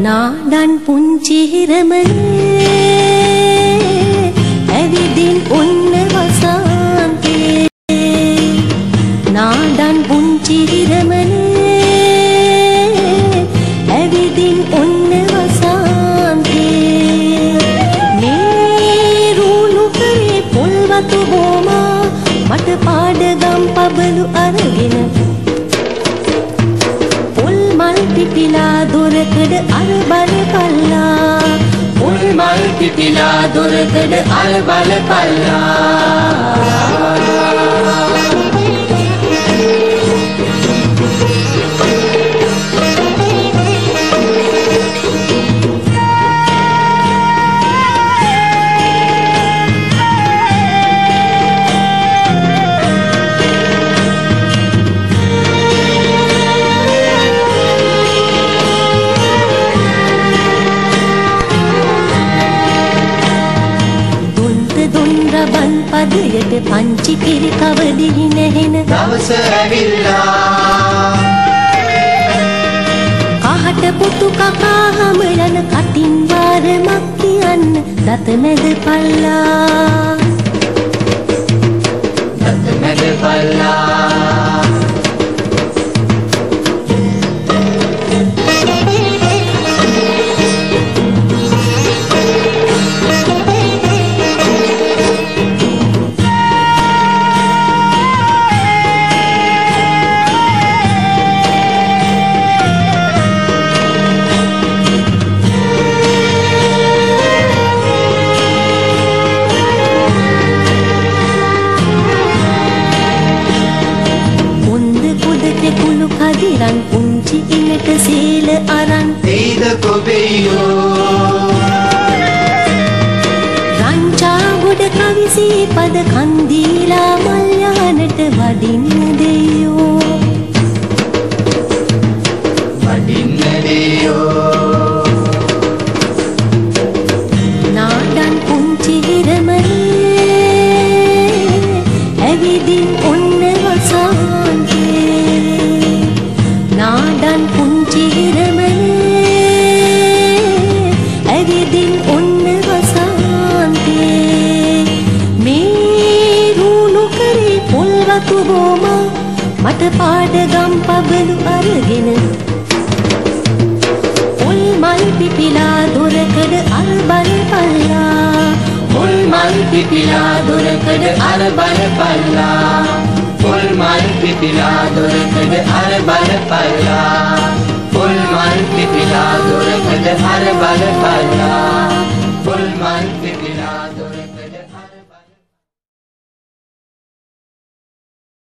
නාඩන් පුංචි හිරමනේ ඇවිදින් ඔන්න වසන්තේ නාඩන් පුංචි හිරමනේ ඇවිදින් ඔන්න වසන්තේ මේ රුණු කරේ පොල්වතු බෝමා මට පාඩගම් පිපිලා දොරකඩ අර බල පල්ලා මුල් මල් පිපිලා දොරකඩ අර බල රබන් පදයට පංචි කිරි කවදිහි නැහෙන. දවස ඇවිල්ලා. කහට පුතු කකා හමලන කටින් වාරමක් කියන්න. දත මැද පල්ලා. දත මැද පල්ලා කුඩට කුළු කදිරන් පුංචි ඉනට සීල අරන් තීද කොබෙයෝ. රංචා ගොඩ කවිසී පද කන්දීලා මල්යානට වඩින්න දෙයෝ පොල්වතු බෝම මට පාඩගම් පබලු අරගෙන පොල් මල් පිපිලා දොරකඩ අර බල පල්ලා. මුල් මල් පිපිලා දොරකඩ අර බල පල්ලා. මුල් මල් පිපිලා දොරකඩ අර බල පල්ලා. මුල් මල් පිපිලා දොරකඩ අර බල පල්ලා. මුල් මල් පිපිලා